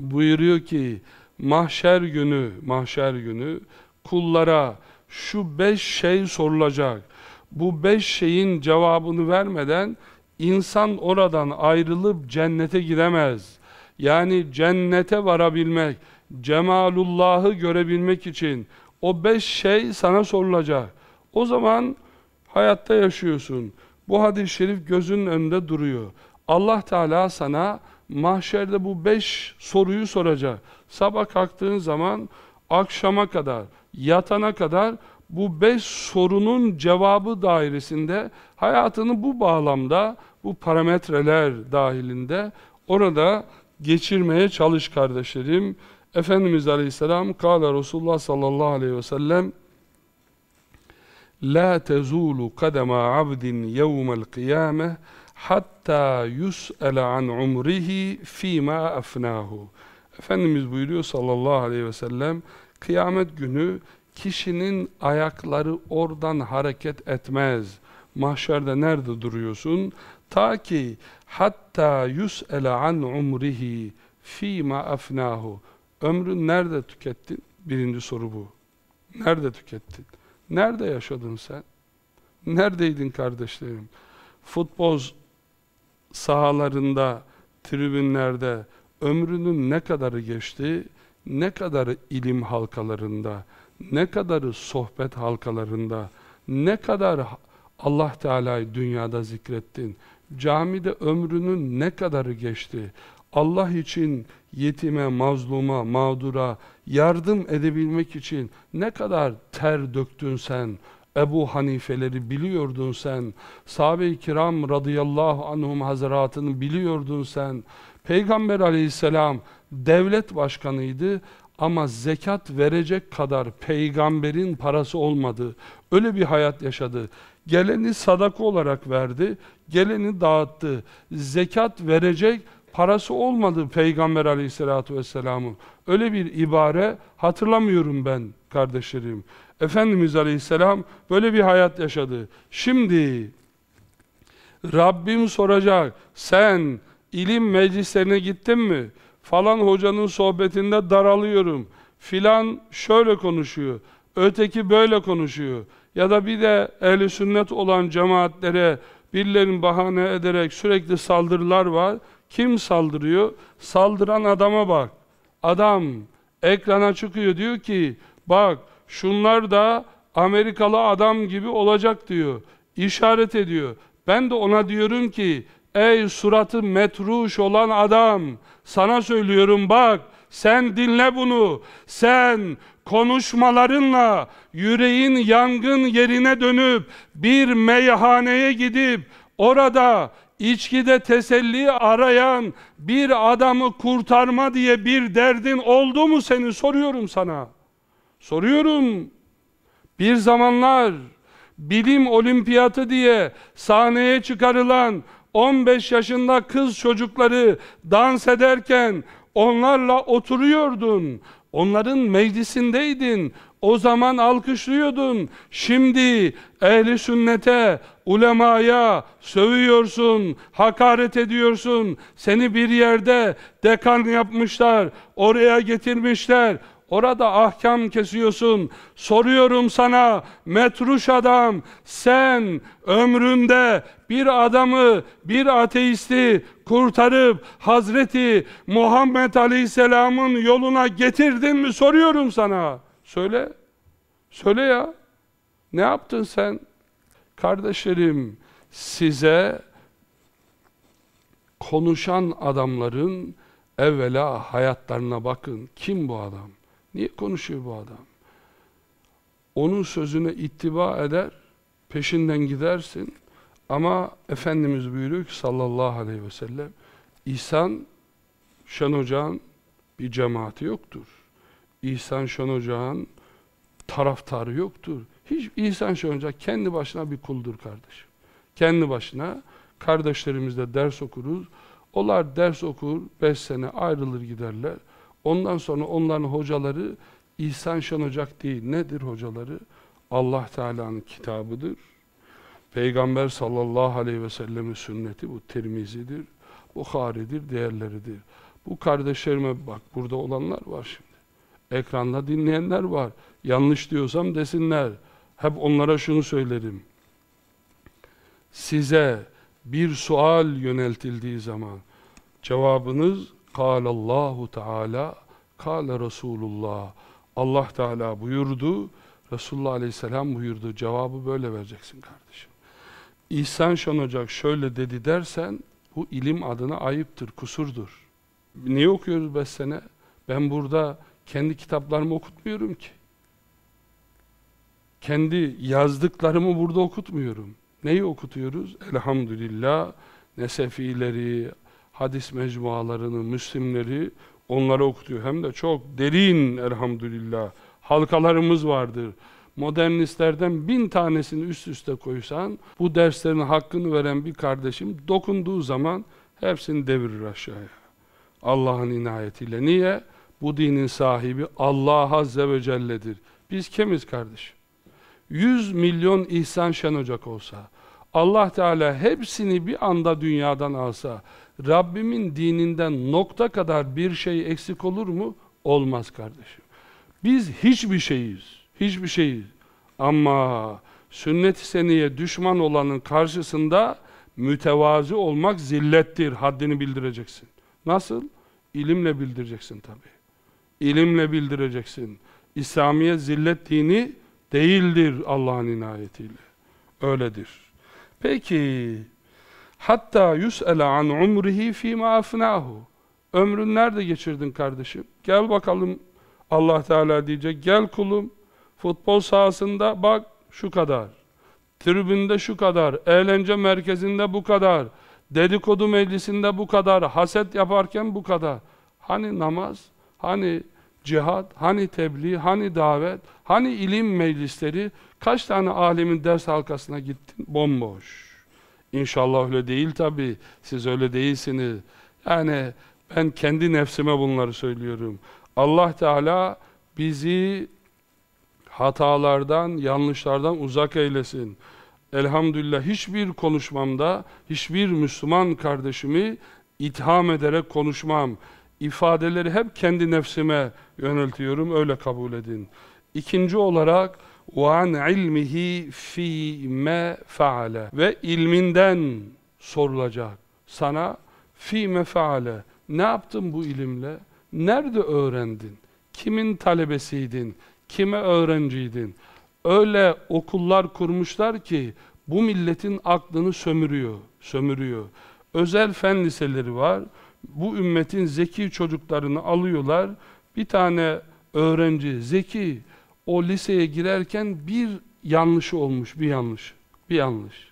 buyuruyor ki mahşer günü, mahşer günü kullara şu beş şey sorulacak. Bu beş şeyin cevabını vermeden insan oradan ayrılıp cennete gidemez. Yani cennete varabilmek, cemalullahı görebilmek için o beş şey sana sorulacak. O zaman hayatta yaşıyorsun. Bu hadis-i şerif gözünün önünde duruyor. Allah Teala sana mahşerde bu beş soruyu soracak. Sabah kalktığın zaman akşama kadar, yatana kadar bu beş sorunun cevabı dairesinde hayatını bu bağlamda, bu parametreler dahilinde orada geçirmeye çalış kardeşlerim. Efendimiz Aleyhisselam kâle Resulullah sallallahu aleyhi ve sellem La tezulu kadema abdin yevmel kıyame hatta yus'ele an umrihi fîmâ afnâhu. Efendimiz buyuruyor sallallahu aleyhi ve sellem kıyamet günü kişinin ayakları oradan hareket etmez. Mahşerde nerede duruyorsun? Ta ki hatta yus'ele an umrihi fîmâ afnâhu. Ömrün nerede tükettin? Birinci soru bu. Nerede tükettin? Nerede yaşadın sen? Neredeydin kardeşlerim? Futbol sahalarında, tribünlerde ömrünün ne kadarı geçti, ne kadarı ilim halkalarında, ne kadarı sohbet halkalarında, ne kadar Allah Teala'yı dünyada zikrettin, camide ömrünün ne kadarı geçti, Allah için yetime, mazluma, mağdura yardım edebilmek için ne kadar ter döktün sen, Ebu Hanifeleri biliyordun sen, sahabe-i kiram radıyallahu anhum hazaratını biliyordun sen, Peygamber aleyhisselam devlet başkanıydı Ama zekat verecek kadar peygamberin parası olmadı. Öyle bir hayat yaşadı. Geleni sadaka olarak verdi, geleni dağıttı. Zekat verecek parası olmadı Peygamber aleyhissalatu vesselamın. Öyle bir ibare hatırlamıyorum ben kardeşlerim. Efendimiz aleyhisselam böyle bir hayat yaşadı. Şimdi Rabbim soracak, sen ilim meclislerine gittin mi? Falan hocanın sohbetinde daralıyorum. Filan şöyle konuşuyor, öteki böyle konuşuyor. Ya da bir de ehli sünnet olan cemaatlere birilerinin bahane ederek sürekli saldırılar var. Kim saldırıyor? Saldıran adama bak. Adam ekrana çıkıyor diyor ki bak şunlar da Amerikalı adam gibi olacak diyor. İşaret ediyor. Ben de ona diyorum ki ey suratı metruş olan adam sana söylüyorum bak sen dinle bunu. Sen konuşmalarınla yüreğin yangın yerine dönüp bir meyhaneye gidip orada içkide teselli arayan bir adamı kurtarma diye bir derdin oldu mu seni soruyorum sana. Soruyorum. Bir zamanlar bilim olimpiyatı diye sahneye çıkarılan 15 yaşında kız çocukları dans ederken onlarla oturuyordun. Onların meclisindeydin. O zaman alkışlıyordun. Şimdi ehli sünnete, ulemaya sövüyorsun, hakaret ediyorsun. Seni bir yerde dekan yapmışlar, oraya getirmişler. Orada ahkam kesiyorsun. Soruyorum sana metruş adam sen ömründe bir adamı bir ateisti kurtarıp Hazreti Muhammed Aleyhisselam'ın yoluna getirdin mi soruyorum sana. Söyle. Söyle ya. Ne yaptın sen? Kardeşlerim size konuşan adamların evvela hayatlarına bakın. Kim bu adam? Niye konuşuyor bu adam? Onun sözüne ittiba eder, peşinden gidersin. Ama Efendimiz buyuruyor ki sallallahu aleyhi ve sellem, İhsan Şen Ocağın bir cemaati yoktur. İhsan Şen Ocağın taraftarı yoktur. Hiç İhsan Şen Ocağı kendi başına bir kuldur kardeşim. Kendi başına kardeşlerimizle ders okuruz. Onlar ders okur, beş sene ayrılır giderler. Ondan sonra onların hocaları İhsan Şen Ocak değil. Nedir hocaları? Allah Teala'nın kitabıdır. Peygamber sallallahu aleyhi ve sellemin sünneti bu Tirmizi'dir. Bukhari'dir, değerleridir. Bu kardeşlerime bak burada olanlar var şimdi. Ekranda dinleyenler var. Yanlış diyorsam desinler. Hep onlara şunu söylerim. Size bir sual yöneltildiği zaman cevabınız Allahu Teala Kale Resulullah Allah Teala buyurdu Resulullah Aleyhisselam buyurdu cevabı böyle vereceksin kardeşim İhsan Şan Ocak şöyle dedi dersen bu ilim adına ayıptır, kusurdur. Niye okuyoruz beş sene? Ben burada kendi kitaplarımı okutmuyorum ki. Kendi yazdıklarımı burada okutmuyorum. Neyi okutuyoruz? Elhamdülillah Nesefileri, hadis mecmualarını, Müslimleri onlara okutuyor. Hem de çok derin elhamdülillah. Halkalarımız vardır. Modernistlerden bin tanesini üst üste koysan, bu derslerin hakkını veren bir kardeşim dokunduğu zaman hepsini devirir aşağıya. Allah'ın inayetiyle. Niye? Bu dinin sahibi Allah Azze ve Celle'dir. Biz kimiz kardeşim? 100 milyon İhsan Şen olsa, Allah Teala hepsini bir anda dünyadan alsa, Rabbimin dininden nokta kadar bir şey eksik olur mu? Olmaz kardeşim. Biz hiçbir şeyiz. Hiçbir şeyiz. Ama sünnet-i seniye düşman olanın karşısında mütevazi olmak zillettir. Haddini bildireceksin. Nasıl? İlimle bildireceksin tabi. İlimle bildireceksin. İslamiyet zillet dini değildir Allah'ın inayetiyle. Öyledir. Peki Hatta yus'ele an umrihi fîmâ afnâhu. Ömrün nerede geçirdin kardeşim? Gel bakalım Allah Teala diyecek. Gel kulum. Futbol sahasında bak şu kadar. Tribünde şu kadar. Eğlence merkezinde bu kadar. Dedikodu meclisinde bu kadar. Haset yaparken bu kadar. Hani namaz? Hani cihat, hani tebliğ, hani davet, hani ilim meclisleri, kaç tane alemin ders halkasına gittin? Bomboş. İnşallah öyle değil tabi. Siz öyle değilsiniz. Yani ben kendi nefsime bunları söylüyorum. Allah Teala bizi hatalardan, yanlışlardan uzak eylesin. Elhamdülillah hiçbir konuşmamda hiçbir Müslüman kardeşimi itham ederek konuşmam. İfadeleri hep kendi nefsime yöneltiyorum. Öyle kabul edin. İkinci olarak وَعَنْ عِلْمِهِ ف۪ي مَا فَعَلَ Ve ilminden sorulacak. Sana fi mefaale ne yaptın bu ilimle? Nerede öğrendin? Kimin talebesiydin? Kime öğrenciydin? Öyle okullar kurmuşlar ki bu milletin aklını sömürüyor, sömürüyor. Özel fen liseleri var. Bu ümmetin zeki çocuklarını alıyorlar. Bir tane öğrenci zeki o liseye girerken bir yanlışı olmuş, bir yanlış. Bir yanlış.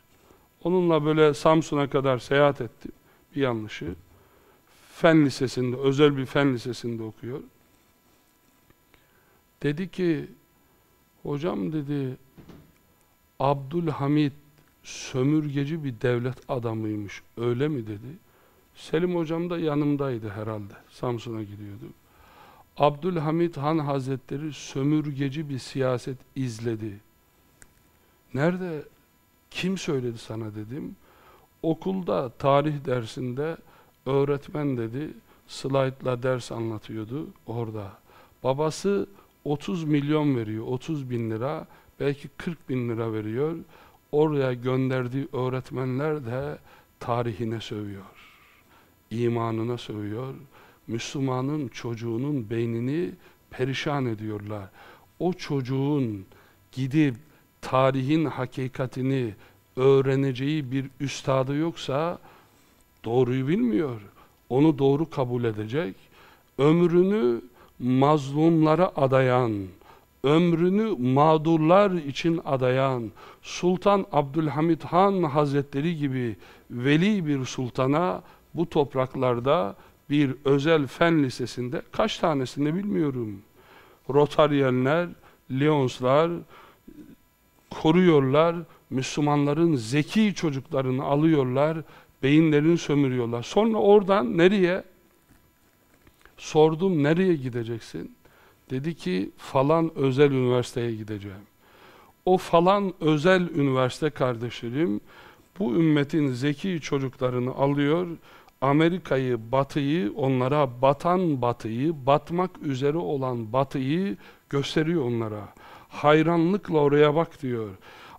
Onunla böyle Samsun'a kadar seyahat ettim. Bir yanlışı. Fen lisesinde, özel bir fen lisesinde okuyor. Dedi ki, hocam dedi, Abdülhamid sömürgeci bir devlet adamıymış, öyle mi dedi. Selim hocam da yanımdaydı herhalde, Samsun'a gidiyorduk. Abdülhamid Han Hazretleri sömürgeci bir siyaset izledi. Nerede, kim söyledi sana dedim. Okulda, tarih dersinde öğretmen dedi, slaytla ders anlatıyordu orada. Babası 30 milyon veriyor, 30 bin lira, belki 40 bin lira veriyor. Oraya gönderdiği öğretmenler de tarihine sövüyor, imanına sövüyor. Müslümanın çocuğunun beynini perişan ediyorlar. O çocuğun gidip tarihin hakikatini öğreneceği bir üstadı yoksa doğruyu bilmiyor. Onu doğru kabul edecek. Ömrünü mazlumlara adayan, ömrünü mağdurlar için adayan Sultan Abdülhamid Han Hazretleri gibi veli bir sultana bu topraklarda bir özel fen lisesinde kaç tanesini bilmiyorum. Rotaryenler, Lyonslar koruyorlar, Müslümanların zeki çocuklarını alıyorlar, beyinlerini sömürüyorlar. Sonra oradan nereye? Sordum nereye gideceksin? Dedi ki falan özel üniversiteye gideceğim. O falan özel üniversite kardeşlerim bu ümmetin zeki çocuklarını alıyor, Amerika'yı, Batı'yı, onlara batan Batı'yı, batmak üzere olan Batı'yı gösteriyor onlara. Hayranlıkla oraya bak diyor.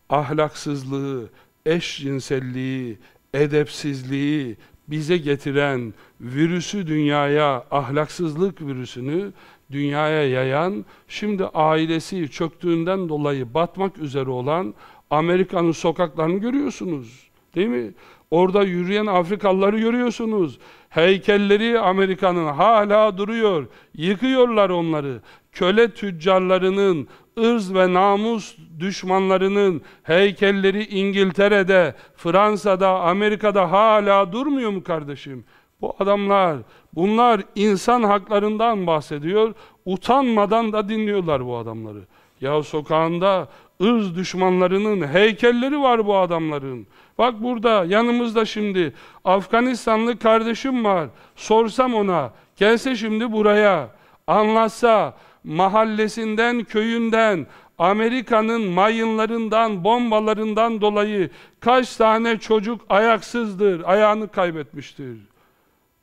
Ahlaksızlığı, eşcinselliği, edepsizliği bize getiren virüsü dünyaya, ahlaksızlık virüsünü dünyaya yayan, şimdi ailesi çöktüğünden dolayı batmak üzere olan Amerika'nın sokaklarını görüyorsunuz. Değil mi? Orada yürüyen Afrikalıları görüyorsunuz. Heykelleri Amerika'nın hala duruyor. Yıkıyorlar onları. Köle tüccarlarının, ırz ve namus düşmanlarının heykelleri İngiltere'de, Fransa'da, Amerika'da hala durmuyor mu kardeşim? Bu adamlar, bunlar insan haklarından bahsediyor. Utanmadan da dinliyorlar bu adamları. Ya sokağında ırz düşmanlarının heykelleri var bu adamların. Bak burada yanımızda şimdi Afganistanlı kardeşim var. Sorsam ona gelse şimdi buraya anlatsa mahallesinden köyünden Amerika'nın mayınlarından bombalarından dolayı kaç tane çocuk ayaksızdır ayağını kaybetmiştir.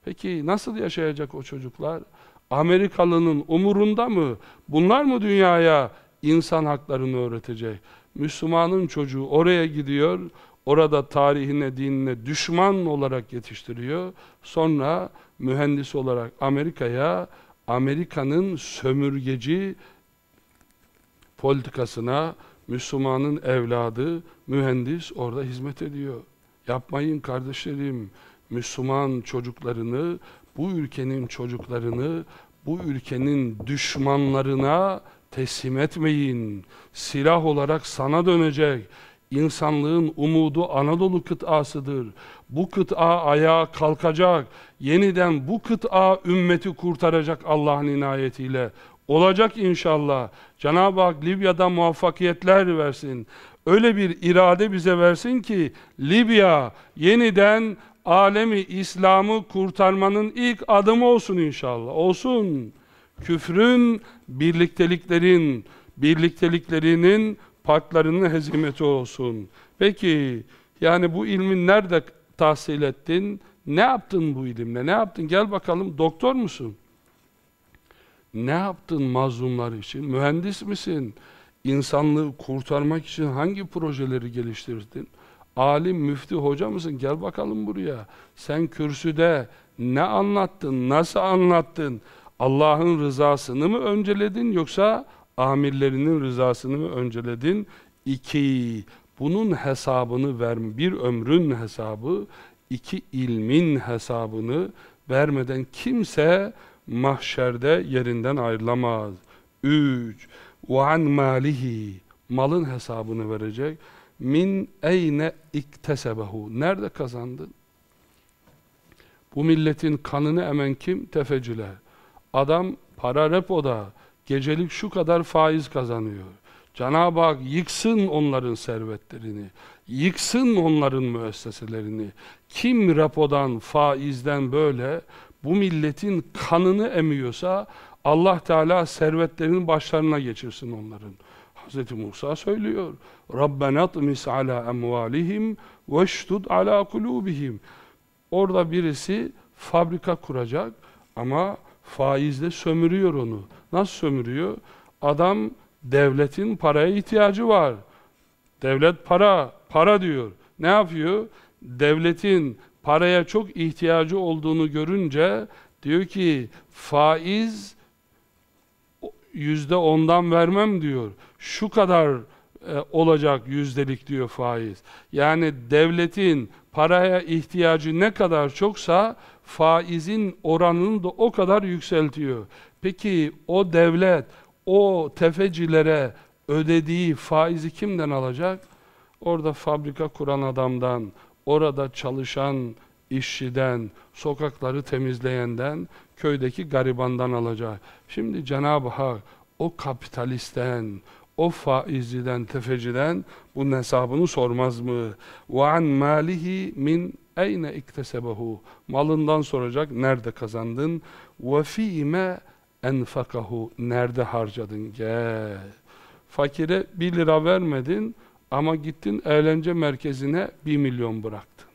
Peki nasıl yaşayacak o çocuklar? Amerikalının umurunda mı? Bunlar mı dünyaya insan haklarını öğretecek? Müslümanın çocuğu oraya gidiyor, orada tarihine, dinine düşman olarak yetiştiriyor. Sonra mühendis olarak Amerika'ya, Amerika'nın sömürgeci politikasına Müslümanın evladı, mühendis orada hizmet ediyor. Yapmayın kardeşlerim, Müslüman çocuklarını, bu ülkenin çocuklarını, bu ülkenin düşmanlarına teslim etmeyin. Silah olarak sana dönecek. İnsanlığın umudu Anadolu kıtasıdır. Bu kıta ayağa kalkacak. Yeniden bu kıta ümmeti kurtaracak Allah'ın inayetiyle. Olacak inşallah. Cenab-ı Hak Libya'da muvaffakiyetler versin. Öyle bir irade bize versin ki Libya yeniden alemi İslam'ı kurtarmanın ilk adımı olsun inşallah. Olsun. Küfrün, birlikteliklerin, birlikteliklerinin partlarının hezimeti olsun. Peki, yani bu ilmin nerede tahsil ettin? Ne yaptın bu ilimle? Ne yaptın? Gel bakalım, doktor musun? Ne yaptın mazlumlar için? Mühendis misin? İnsanlığı kurtarmak için hangi projeleri geliştirdin? Alim, müftü, hoca mısın? Gel bakalım buraya. Sen kürsüde ne anlattın, nasıl anlattın? Allah'ın rızasını mı önceledin yoksa amirlerinin rızasını mı önceledin? İki, bunun hesabını verme. Bir ömrün hesabı, iki ilmin hesabını vermeden kimse mahşerde yerinden ayrılamaz. Üç, وَعَنْ مَالِهِ Malın hesabını verecek. Min eyne iktesebehu. Nerede kazandın? Bu milletin kanını emen kim? Tefeciler. Adam para repoda gecelik şu kadar faiz kazanıyor. Cenab-ı Hak yıksın onların servetlerini, yıksın onların müesseselerini. Kim repodan, faizden böyle bu milletin kanını emiyorsa Allah Teala servetlerinin başlarına geçirsin onların. Hz. Musa söylüyor. Rabbena tmis ala emvalihim veştud ala kulubihim. Orada birisi fabrika kuracak ama faizle sömürüyor onu. Nasıl sömürüyor? Adam devletin paraya ihtiyacı var. Devlet para, para diyor. Ne yapıyor? Devletin paraya çok ihtiyacı olduğunu görünce diyor ki faiz yüzde ondan vermem diyor. Şu kadar e, olacak yüzdelik diyor faiz. Yani devletin paraya ihtiyacı ne kadar çoksa faizin oranını da o kadar yükseltiyor. Peki o devlet o tefecilere ödediği faizi kimden alacak? Orada fabrika kuran adamdan, orada çalışan işçiden, sokakları temizleyenden, köydeki garibandan alacak. Şimdi Cenab-ı Hak o kapitalisten, o faizciden, tefeciden bunun hesabını sormaz mı? وَعَنْ مَالِهِ min eyne iktesebehu malından soracak nerede kazandın ve fîme enfakahu nerede harcadın gel fakire bir lira vermedin ama gittin eğlence merkezine bir milyon bıraktın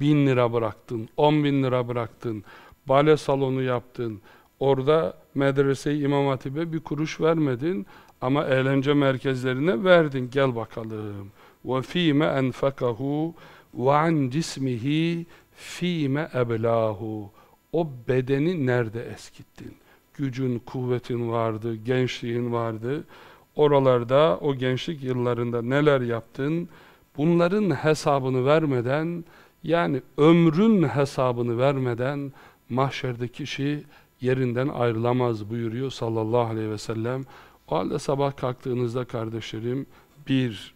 bin lira bıraktın on bin lira bıraktın bale salonu yaptın orada medrese İmam Hatip'e bir kuruş vermedin ama eğlence merkezlerine verdin gel bakalım ve fîme enfakahu وَعَنْ جِسْمِهِ ف۪يمَ اَبْلَاهُ o bedeni nerede eskittin? Gücün, kuvvetin vardı, gençliğin vardı. Oralarda, o gençlik yıllarında neler yaptın? Bunların hesabını vermeden, yani ömrün hesabını vermeden mahşerde kişi yerinden ayrılamaz buyuruyor sallallahu aleyhi ve sellem. O halde sabah kalktığınızda kardeşlerim, bir,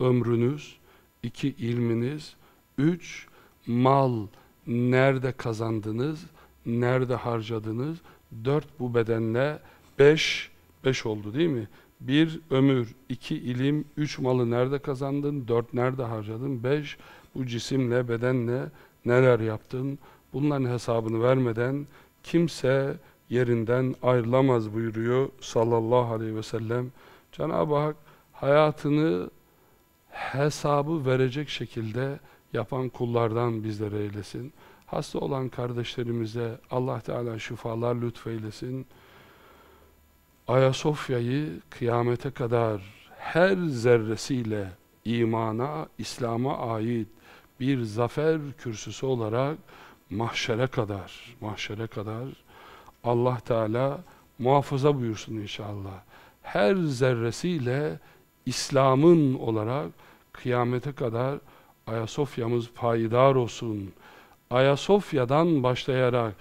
ömrünüz, iki ilminiz, üç mal nerede kazandınız, nerede harcadınız, dört bu bedenle, beş, beş oldu değil mi? Bir ömür, iki ilim, üç malı nerede kazandın, dört nerede harcadın, beş bu cisimle, bedenle neler yaptın, bunların hesabını vermeden kimse yerinden ayrılamaz buyuruyor sallallahu aleyhi ve sellem. Cenab-ı Hak hayatını hesabı verecek şekilde yapan kullardan bizlere eylesin. Hasta olan kardeşlerimize Allah Teala şifalar lütfeylesin. Ayasofya'yı kıyamete kadar her zerresiyle imana, İslam'a ait bir zafer kürsüsü olarak mahşere kadar, mahşere kadar Allah Teala muhafaza buyursun inşallah. Her zerresiyle İslam'ın olarak kıyamete kadar Ayasofya'mız payidar olsun. Ayasofya'dan başlayarak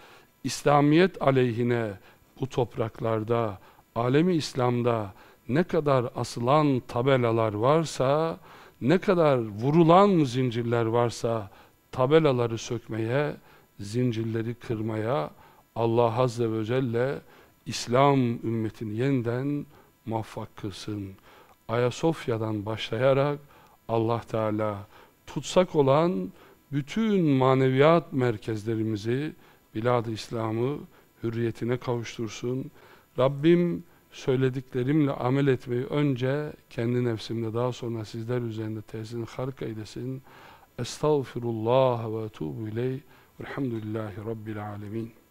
İslamiyet aleyhine bu topraklarda, alemi İslam'da ne kadar asılan tabelalar varsa, ne kadar vurulan zincirler varsa tabelaları sökmeye, zincirleri kırmaya Allah Azze ve Celle İslam ümmetini yeniden muvaffak kılsın. Ayasofya'dan başlayarak Allah Teala tutsak olan bütün maneviyat merkezlerimizi Bilad-ı İslam'ı hürriyetine kavuştursun. Rabbim söylediklerimle amel etmeyi önce kendi nefsimde daha sonra sizler üzerinde tesirini hark eylesin. Estağfirullah ve etubu ileyh. Velhamdülillahi Rabbil alemin.